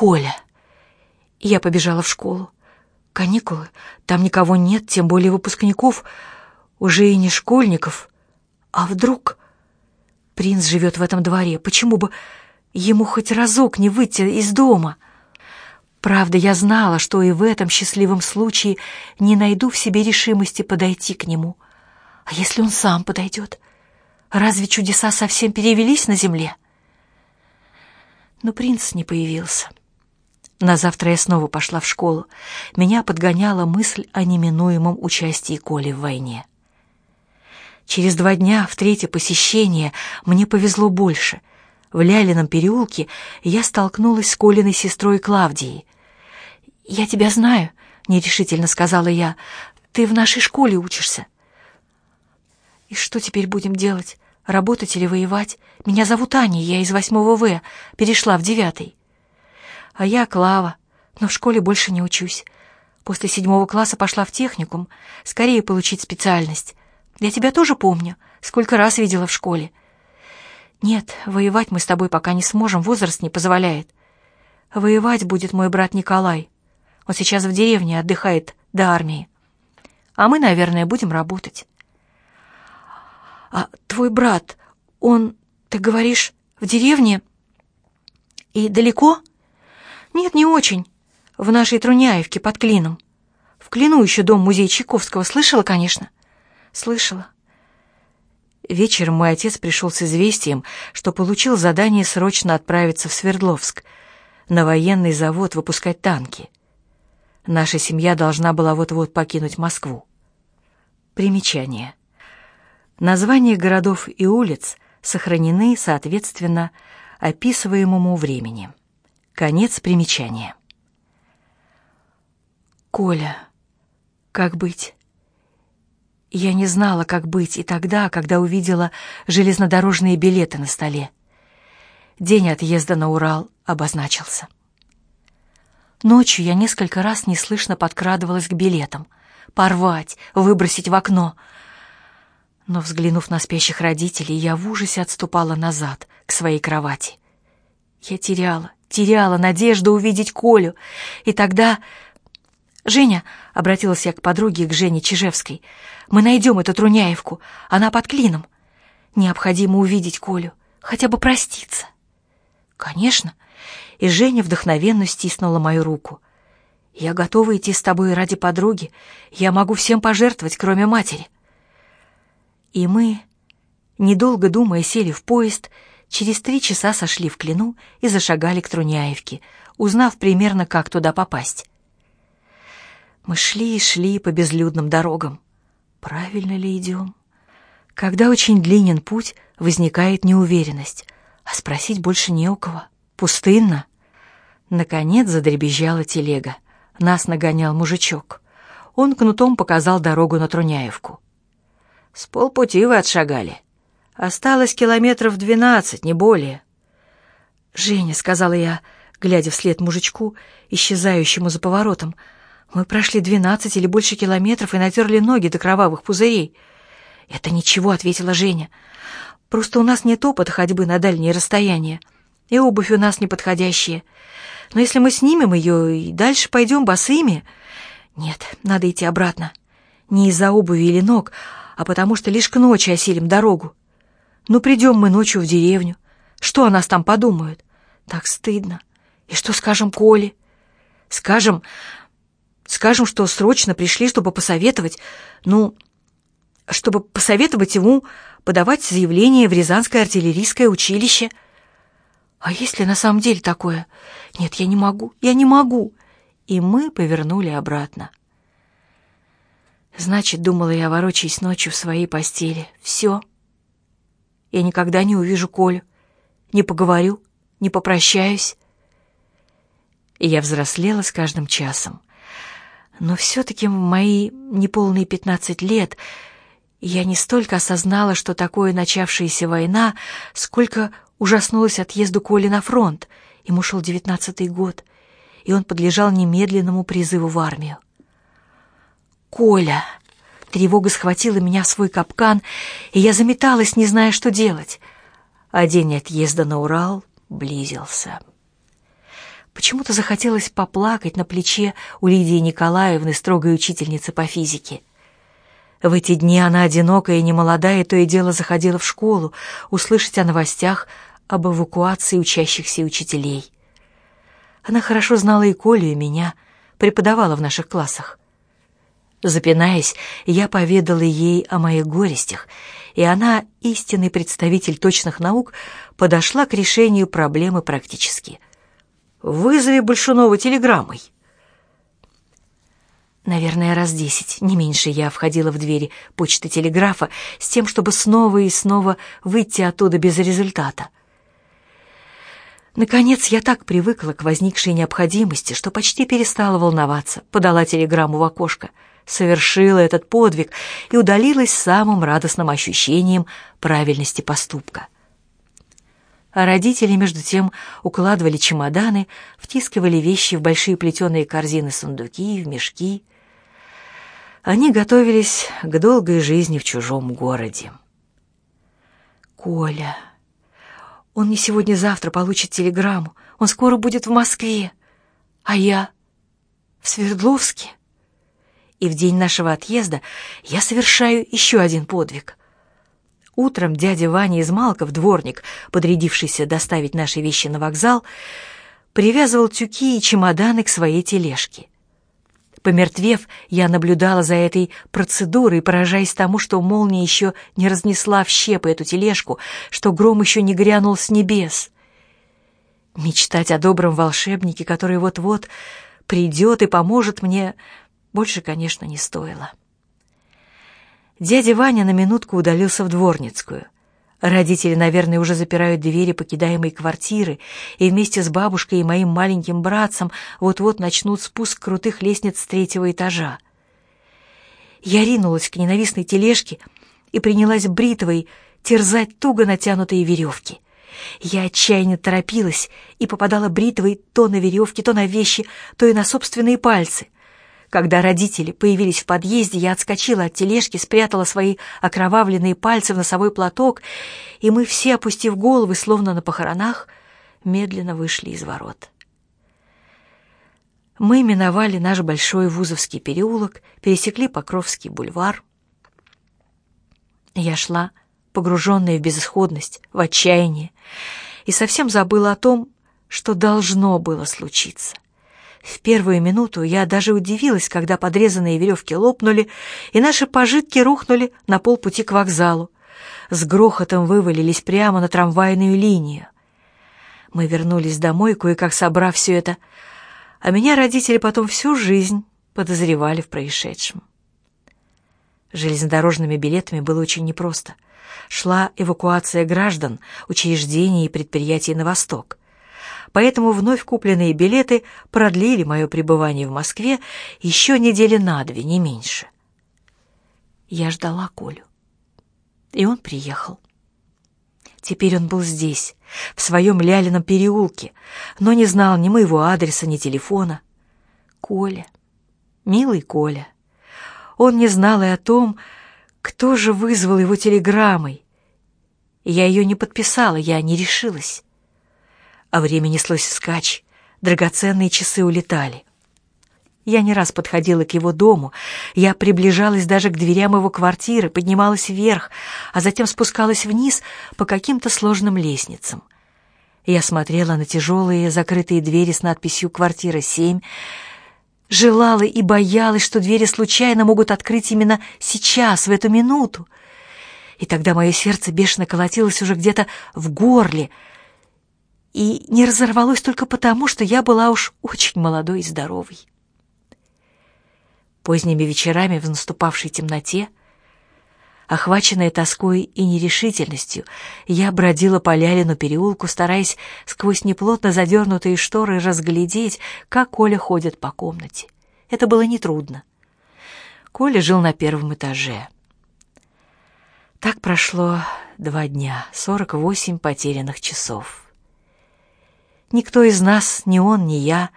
Коля. Я побежала в школу. Каникулы, там никого нет, тем более выпускников, уже и не школьников. А вдруг принц живет в этом дворе? Почему бы ему хоть разок не выйти из дома? Правда, я знала, что и в этом счастливом случае не найду в себе решимости подойти к нему. А если он сам подойдет? Разве чудеса совсем перевелись на земле? Но принц не появился. На завтра я снова пошла в школу. Меня подгоняла мысль о неминуемом участии Коли в войне. Через два дня, в третье посещение, мне повезло больше. В Лялином переулке я столкнулась с Колиной сестрой Клавдией. «Я тебя знаю», — нерешительно сказала я. «Ты в нашей школе учишься». «И что теперь будем делать? Работать или воевать? Меня зовут Аня, я из восьмого В, перешла в девятый». «А я Клава, но в школе больше не учусь. После седьмого класса пошла в техникум, скорее получить специальность. Я тебя тоже помню, сколько раз видела в школе. Нет, воевать мы с тобой пока не сможем, возраст не позволяет. Воевать будет мой брат Николай. Он сейчас в деревне отдыхает до армии. А мы, наверное, будем работать. А твой брат, он, ты говоришь, в деревне? И далеко? Нет, не очень. В нашей Труняевке под Клином. В Клину еще дом-музей Чайковского. Слышала, конечно? — Слышала. Вечером мой отец пришел с известием, что получил задание срочно отправиться в Свердловск, на военный завод выпускать танки. Наша семья должна была вот-вот покинуть Москву. Примечание. Названия городов и улиц сохранены, соответственно, описываемому времени. Конец примечания. Коля, как быть? Я не знала, как быть и тогда, когда увидела железнодорожные билеты на столе. День отъезда на Урал обозначился. Ночью я несколько раз неслышно подкрадывалась к билетам. Порвать, выбросить в окно. Но, взглянув на спящих родителей, я в ужасе отступала назад, к своей кровати. Я теряла, теряла надежду увидеть Колю. И тогда «Женя», — обратилась я к подруге, к Жене Чижевской, — «мы найдем эту Труняевку, она под клином. Необходимо увидеть Колю, хотя бы проститься». «Конечно», — и Женя вдохновенно стиснула мою руку. «Я готова идти с тобой ради подруги, я могу всем пожертвовать, кроме матери». И мы, недолго думая, сели в поезд, через три часа сошли в Клину и зашагали к Труняевке, узнав примерно, как туда попасть. Мы шли и шли по безлюдным дорогам. Правильно ли идем? Когда очень длинен путь, возникает неуверенность, а спросить больше не у кого. Пустынно. Наконец задребезжала телега. Нас нагонял мужичок. Он кнутом показал дорогу на Труняевку. «С полпути вы отшагали. Осталось километров двенадцать, не более». «Женя», — сказала я, глядя вслед мужичку, исчезающему за поворотом, — мы прошли двенадцать или больше километров и натерли ноги до кровавых пузырей. «Это ничего», — ответила Женя. «Просто у нас нет опыта ходьбы на дальние расстояния, и обувь у нас неподходящая. Но если мы снимем ее и дальше пойдем босыми...» «Нет, надо идти обратно. Не из-за обуви или ног, а потому что лишь к ночи осилим дорогу. Ну, придем мы ночью в деревню. Что о нас там подумают? Так стыдно. И что скажем Коле? Скажем, Скажем, что срочно пришли, чтобы посоветовать, ну, чтобы посоветовать ему подавать заявление в Рязанское артиллерийское училище. А если на самом деле такое? Нет, я не могу, я не могу. И мы повернули обратно. Значит, думала я, ворочаясь ночью в своей постели, все. Я никогда не увижу Колю, не поговорю, не попрощаюсь. И я взрослела с каждым часом. Но все-таки в мои неполные пятнадцать лет я не столько осознала, что такое начавшаяся война, сколько ужаснулась отъезду Коли на фронт. Ему шел девятнадцатый год, и он подлежал немедленному призыву в армию. «Коля!» Тревога схватила меня в свой капкан, и я заметалась, не зная, что делать. А день отъезда на Урал близился. Почему-то захотелось поплакать на плече у Лидии Николаевны, строгой учительницы по физике. В эти дни она одинокая и немолодая, то и дело заходила в школу, услышать о новостях об эвакуации учащихся и учителей. Она хорошо знала и Колю, и меня, преподавала в наших классах. Запинаясь, я поведала ей о моих горестях, и она, истинный представитель точных наук, подошла к решению проблемы практически. «Вызови Большунова телеграммой». Наверное, раз десять, не меньше, я входила в двери почты телеграфа с тем, чтобы снова и снова выйти оттуда без результата. Наконец, я так привыкла к возникшей необходимости, что почти перестала волноваться, подала телеграмму в окошко, совершила этот подвиг и удалилась самым радостным ощущением правильности поступка. А родители, между тем, укладывали чемоданы, втискивали вещи в большие плетеные корзины-сундуки, в мешки. Они готовились к долгой жизни в чужом городе. «Коля, он не сегодня-завтра получит телеграмму. Он скоро будет в Москве. А я в Свердловске. И в день нашего отъезда я совершаю еще один подвиг. Утром дядя Ваня из Малков, дворник, подрядившийся доставить наши вещи на вокзал, привязывал тюки и чемоданы к своей тележке. Помертвев, я наблюдала за этой процедурой, поражаясь тому, что молния еще не разнесла в щепы эту тележку, что гром еще не грянул с небес. Мечтать о добром волшебнике, который вот-вот придет и поможет мне, больше, конечно, не стоило. Дядя Ваня на минутку удалился в дворницкую — Родители, наверное, уже запирают двери покидаемой квартиры, и вместе с бабушкой и моим маленьким братцем вот-вот начнут спуск крутых лестниц с третьего этажа. Я ринулась к ненавистной тележке и принялась бритвой терзать туго натянутые веревки. Я отчаянно торопилась и попадала бритвой то на веревки, то на вещи, то и на собственные пальцы — когда родители появились в подъезде, я отскочила от тележки, спрятала свои окровавленные пальцы в носовой платок, и мы все, опустив головы, словно на похоронах, медленно вышли из ворот. Мы миновали наш большой Вузовский переулок, пересекли Покровский бульвар. Я шла, погруженная в безысходность, в отчаяние, и совсем забыла о том, что должно было случиться — в первую минуту я даже удивилась, когда подрезанные веревки лопнули, и наши пожитки рухнули на полпути к вокзалу. С грохотом вывалились прямо на трамвайную линию. Мы вернулись домой, кое-как собрав все это, а меня родители потом всю жизнь подозревали в происшедшем. Железнодорожными билетами было очень непросто. Шла эвакуация граждан, учреждений и предприятий на восток поэтому вновь купленные билеты продлили мое пребывание в Москве еще недели на две, не меньше. Я ждала Колю, и он приехал. Теперь он был здесь, в своем Лялином переулке, но не знал ни моего адреса, ни телефона. Коля, милый Коля. Он не знал и о том, кто же вызвал его телеграммой. Я ее не подписала, я не решилась а время неслось скач, драгоценные часы улетали. Я не раз подходила к его дому, я приближалась даже к дверям его квартиры, поднималась вверх, а затем спускалась вниз по каким-то сложным лестницам. Я смотрела на тяжелые закрытые двери с надписью «Квартира 7», желала и боялась, что двери случайно могут открыть именно сейчас, в эту минуту. И тогда мое сердце бешено колотилось уже где-то в горле — и не разорвалось только потому, что я была уж очень молодой и здоровой. Поздними вечерами в наступавшей темноте, охваченная тоской и нерешительностью, я бродила по Лялину переулку, стараясь сквозь неплотно задернутые шторы разглядеть, как Коля ходит по комнате. Это было нетрудно. Коля жил на первом этаже. Так прошло два дня, сорок восемь потерянных часов. Никто из нас, ни он, ни я,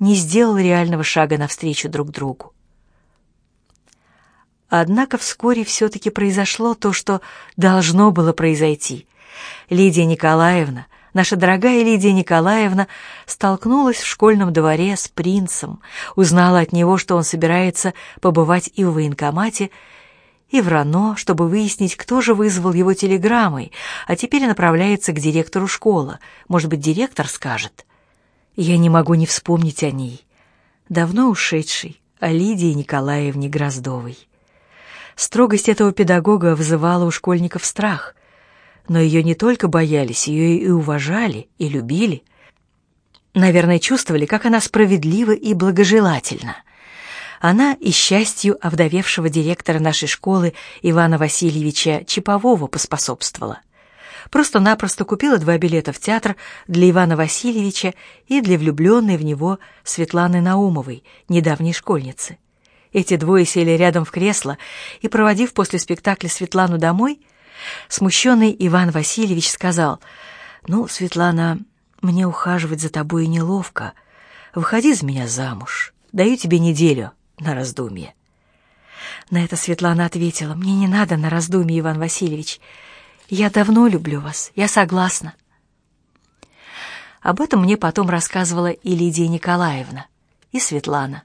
не сделал реального шага навстречу друг другу. Однако вскоре все-таки произошло то, что должно было произойти. Лидия Николаевна, наша дорогая Лидия Николаевна столкнулась в школьном дворе с принцем, узнала от него, что он собирается побывать и в военкомате, и в РАНО, чтобы выяснить, кто же вызвал его телеграммой, а теперь направляется к директору школы. Может быть, директор скажет. Я не могу не вспомнить о ней. Давно ушедшей, о Лидии Николаевне Гроздовой. Строгость этого педагога вызывала у школьников страх. Но ее не только боялись, ее и уважали, и любили. Наверное, чувствовали, как она справедлива и благожелательна. Она и счастью овдовевшего директора нашей школы Ивана Васильевича Чипового поспособствовала. Просто-напросто купила два билета в театр для Ивана Васильевича и для влюбленной в него Светланы Наумовой, недавней школьницы. Эти двое сели рядом в кресло, и, проводив после спектакля Светлану домой, смущенный Иван Васильевич сказал, «Ну, Светлана, мне ухаживать за тобой неловко. Выходи за меня замуж. Даю тебе неделю на раздумье». На это Светлана ответила, «Мне не надо на раздумье, Иван Васильевич. Я давно люблю вас, я согласна». Об этом мне потом рассказывала и Лидия Николаевна, и Светлана.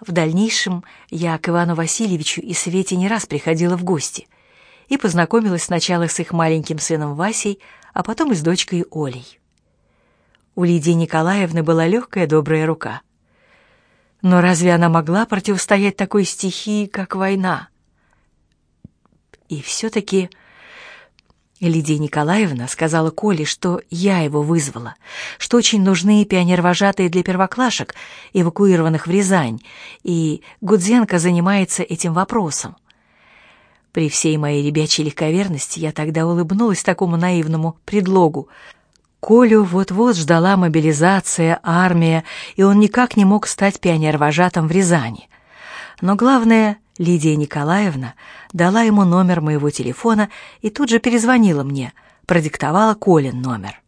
В дальнейшем я к Ивану Васильевичу и Свете не раз приходила в гости и познакомилась сначала с их маленьким сыном Васей, а потом и с дочкой Олей. У Лидии Николаевны была легкая добрая рука. Но разве она могла противостоять такой стихии, как война? И все-таки Лидия Николаевна сказала Коле, что я его вызвала, что очень нужны пионервожатые для первоклашек, эвакуированных в Рязань, и Гудзенко занимается этим вопросом. При всей моей ребячей легковерности я тогда улыбнулась такому наивному предлогу. Колю вот-вот ждала мобилизация, армия, и он никак не мог стать пионервожатым в Рязани. Но главное, Лидия Николаевна дала ему номер моего телефона и тут же перезвонила мне, продиктовала Колин номер.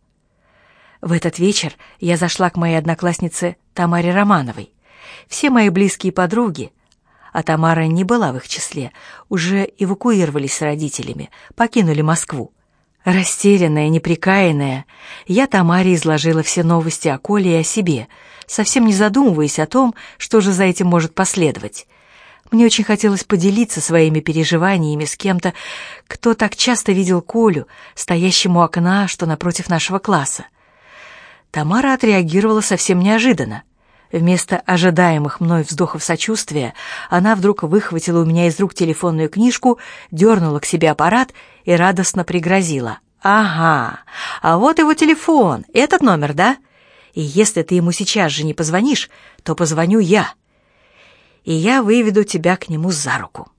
В этот вечер я зашла к моей однокласснице Тамаре Романовой. Все мои близкие подруги, а Тамара не была в их числе, уже эвакуировались с родителями, покинули Москву. Растерянная, неприкаянная, я Тамаре изложила все новости о Коле и о себе, совсем не задумываясь о том, что же за этим может последовать. Мне очень хотелось поделиться своими переживаниями с кем-то, кто так часто видел Колю, стоящему у окна, что напротив нашего класса. Тамара отреагировала совсем неожиданно. Вместо ожидаемых мной вздохов сочувствия она вдруг выхватила у меня из рук телефонную книжку, дернула к себе аппарат и радостно пригрозила. «Ага, а вот его телефон, этот номер, да? И если ты ему сейчас же не позвонишь, то позвоню я» и я выведу тебя к нему за руку.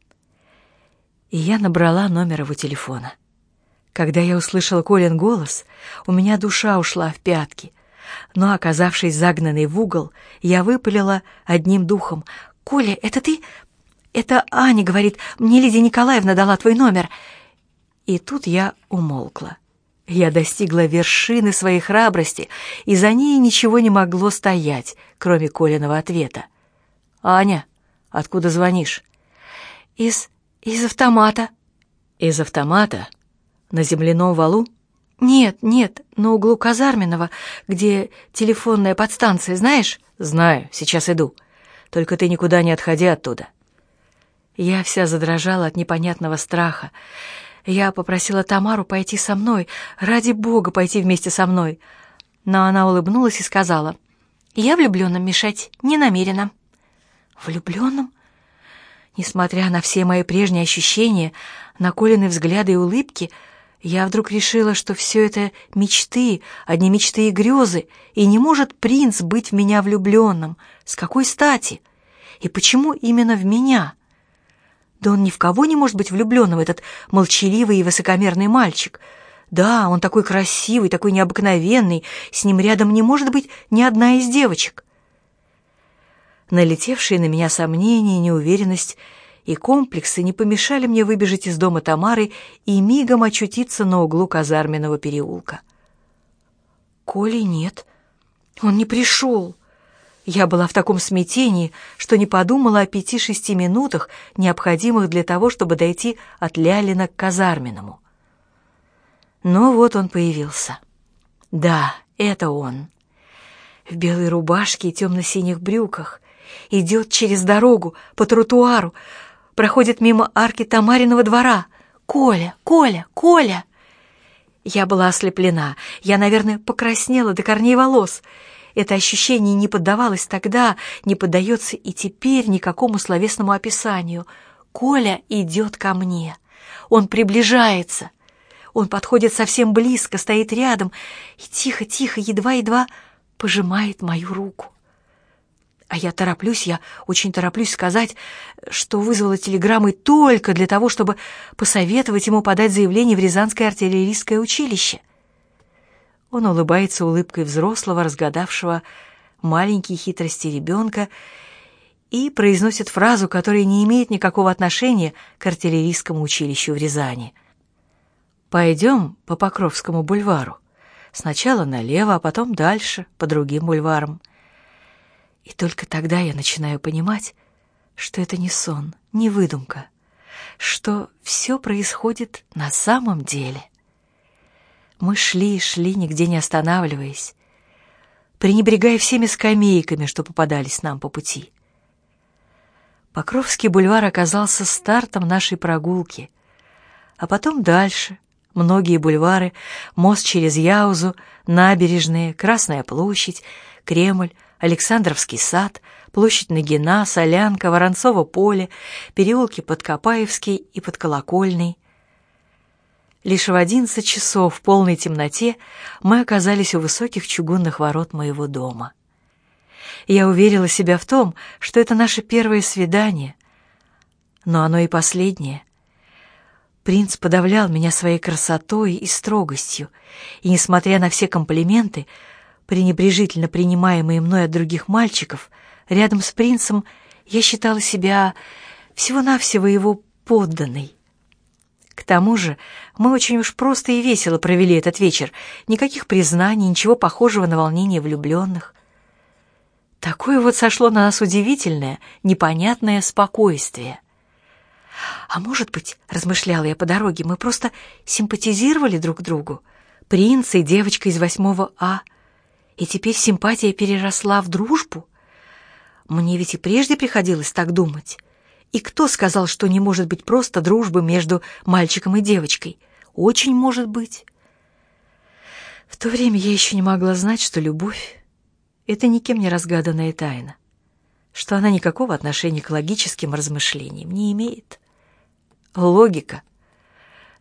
И я набрала номер его телефона. Когда я услышала Колин голос, у меня душа ушла в пятки. Но, оказавшись загнанной в угол, я выпалила одним духом. «Коля, это ты?» «Это Аня говорит, мне Лидия Николаевна дала твой номер». И тут я умолкла. Я достигла вершины своей храбрости, и за ней ничего не могло стоять, кроме Колиного ответа. «Аня, Откуда звонишь? Из... из автомата. Из автомата? На земляном валу? Нет, нет, на углу Казарменного, где телефонная подстанция, знаешь? Знаю, сейчас иду. Только ты никуда не отходи оттуда. Я вся задрожала от непонятного страха. Я попросила Тамару пойти со мной, ради бога пойти вместе со мной. Но она улыбнулась и сказала, «Я влюбленным мешать не намерена». Влюбленным? Несмотря на все мои прежние ощущения, на Колины взгляды и улыбки, я вдруг решила, что все это мечты, одни мечты и грезы, и не может принц быть в меня влюбленным. С какой стати? И почему именно в меня? Да он ни в кого не может быть влюбленным, этот молчаливый и высокомерный мальчик. Да, он такой красивый, такой необыкновенный, с ним рядом не может быть ни одна из девочек. Налетевшие на меня сомнения, неуверенность и комплексы не помешали мне выбежать из дома Тамары и мигом очутиться на углу казарменного переулка. Коли нет, он не пришел. Я была в таком смятении, что не подумала о пяти-шести минутах, необходимых для того, чтобы дойти от Лялина к казарменному. Но вот он появился. Да, это он. В белой рубашке и темно-синих брюках. Идет через дорогу, по тротуару, проходит мимо арки Тамариного двора. «Коля! Коля! Коля!» Я была ослеплена. Я, наверное, покраснела до корней волос. Это ощущение не поддавалось тогда, не поддается и теперь никакому словесному описанию. Коля идет ко мне. Он приближается. Он подходит совсем близко, стоит рядом и тихо-тихо, едва-едва пожимает мою руку. А я тороплюсь, я очень тороплюсь сказать, что вызвала телеграммой только для того, чтобы посоветовать ему подать заявление в Рязанское артиллерийское училище. Он улыбается улыбкой взрослого, разгадавшего маленькие хитрости ребенка, и произносит фразу, которая не имеет никакого отношения к артиллерийскому училищу в Рязани. «Пойдем по Покровскому бульвару. Сначала налево, а потом дальше, по другим бульварам». И только тогда я начинаю понимать, что это не сон, не выдумка, что все происходит на самом деле. Мы шли и шли, нигде не останавливаясь, пренебрегая всеми скамейками, что попадались нам по пути. Покровский бульвар оказался стартом нашей прогулки, а потом дальше — многие бульвары, мост через Яузу, набережные, Красная площадь, Кремль, Александровский сад, площадь Нагина, Солянка, Воронцово поле, переулки Подкопаевский и Подколокольный. Лишь в одиннадцать часов в полной темноте мы оказались у высоких чугунных ворот моего дома. Я уверила себя в том, что это наше первое свидание, но оно и последнее. Принц подавлял меня своей красотой и строгостью, и, несмотря на все комплименты, пренебрежительно принимаемые мной от других мальчиков, рядом с принцем я считала себя всего-навсего его подданной. К тому же мы очень уж просто и весело провели этот вечер, никаких признаний, ничего похожего на волнение влюбленных. Такое вот сошло на нас удивительное, непонятное спокойствие. А может быть, размышляла я по дороге, мы просто симпатизировали друг другу, принц и девочка из восьмого А — и теперь симпатия переросла в дружбу? Мне ведь и прежде приходилось так думать. И кто сказал, что не может быть просто дружбы между мальчиком и девочкой? Очень может быть. В то время я еще не могла знать, что любовь — это никем не разгаданная тайна, что она никакого отношения к логическим размышлениям не имеет. Логика.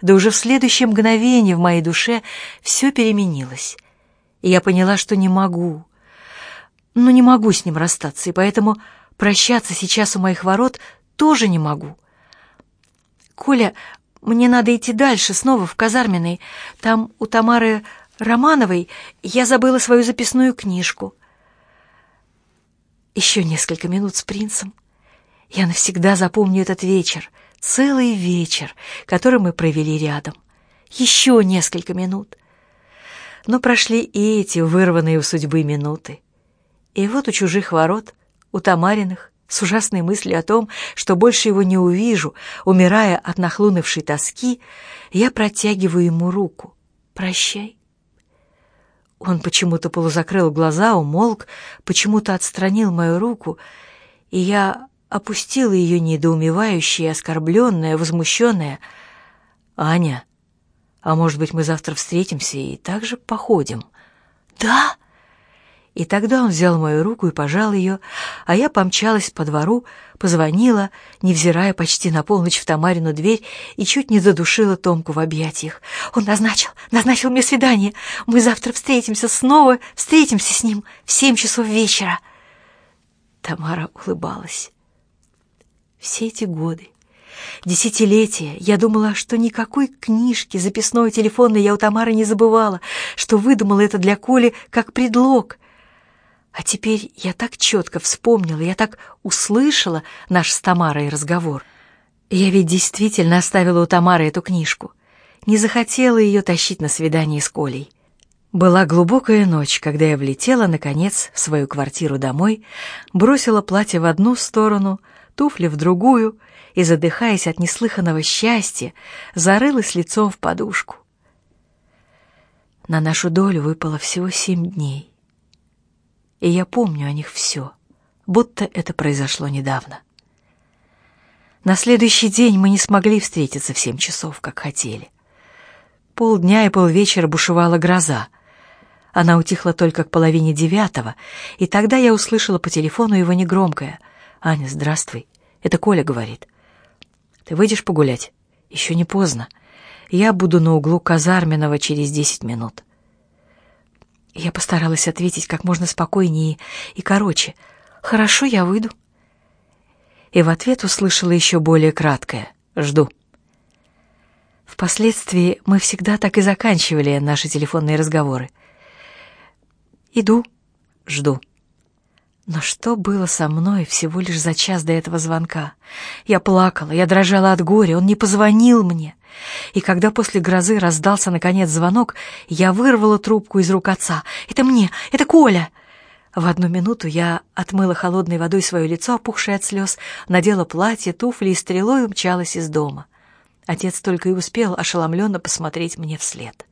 Да уже в следующее мгновение в моей душе все переменилось — и я поняла, что не могу. Ну, не могу с ним расстаться, и поэтому прощаться сейчас у моих ворот тоже не могу. Коля, мне надо идти дальше, снова в казарменной. Там у Тамары Романовой я забыла свою записную книжку. Еще несколько минут с принцем. Я навсегда запомню этот вечер, целый вечер, который мы провели рядом. Еще несколько минут. Но прошли и эти вырванные у судьбы минуты. И вот у чужих ворот, у Тамариных, с ужасной мыслью о том, что больше его не увижу, умирая от нахлынувшей тоски, я протягиваю ему руку. «Прощай». Он почему-то полузакрыл глаза, умолк, почему-то отстранил мою руку, и я опустила ее недоумевающая, оскорбленная, возмущенная. «Аня», а может быть, мы завтра встретимся и также походим? Да? И тогда он взял мою руку и пожал ее, а я помчалась по двору, позвонила, невзирая почти на полночь в Тамарину дверь и чуть не задушила Томку в объятиях. Он назначил, назначил мне свидание. Мы завтра встретимся снова, встретимся с ним в семь часов вечера. Тамара улыбалась. Все эти годы Десятилетия я думала, что никакой книжки, записной, телефонной я у Тамары не забывала, что выдумала это для Коли как предлог. А теперь я так четко вспомнила, я так услышала наш с Тамарой разговор. Я ведь действительно оставила у Тамары эту книжку. Не захотела ее тащить на свидание с Колей. Была глубокая ночь, когда я влетела, наконец, в свою квартиру домой, бросила платье в одну сторону, туфли в другую — и, задыхаясь от неслыханного счастья, зарылась лицом в подушку. На нашу долю выпало всего семь дней. И я помню о них все, будто это произошло недавно. На следующий день мы не смогли встретиться в семь часов, как хотели. Полдня и полвечера бушевала гроза. Она утихла только к половине девятого, и тогда я услышала по телефону его негромкое. «Аня, здравствуй. Это Коля говорит. Ты выйдешь погулять? Еще не поздно. Я буду на углу Казарменного через десять минут». Я постаралась ответить как можно спокойнее и короче. «Хорошо, я выйду» и в ответ услышала еще более краткое «Жду». Впоследствии мы всегда так и заканчивали наши телефонные разговоры. «Иду, жду». Но что было со мной всего лишь за час до этого звонка? Я плакала, я дрожала от горя, он не позвонил мне. И когда после грозы раздался наконец звонок, я вырвала трубку из рук отца. «Это мне! Это Коля!» В одну минуту я отмыла холодной водой свое лицо, опухшее от слез, надела платье, туфли и стрелой умчалась из дома. Отец только и успел ошеломленно посмотреть мне вслед.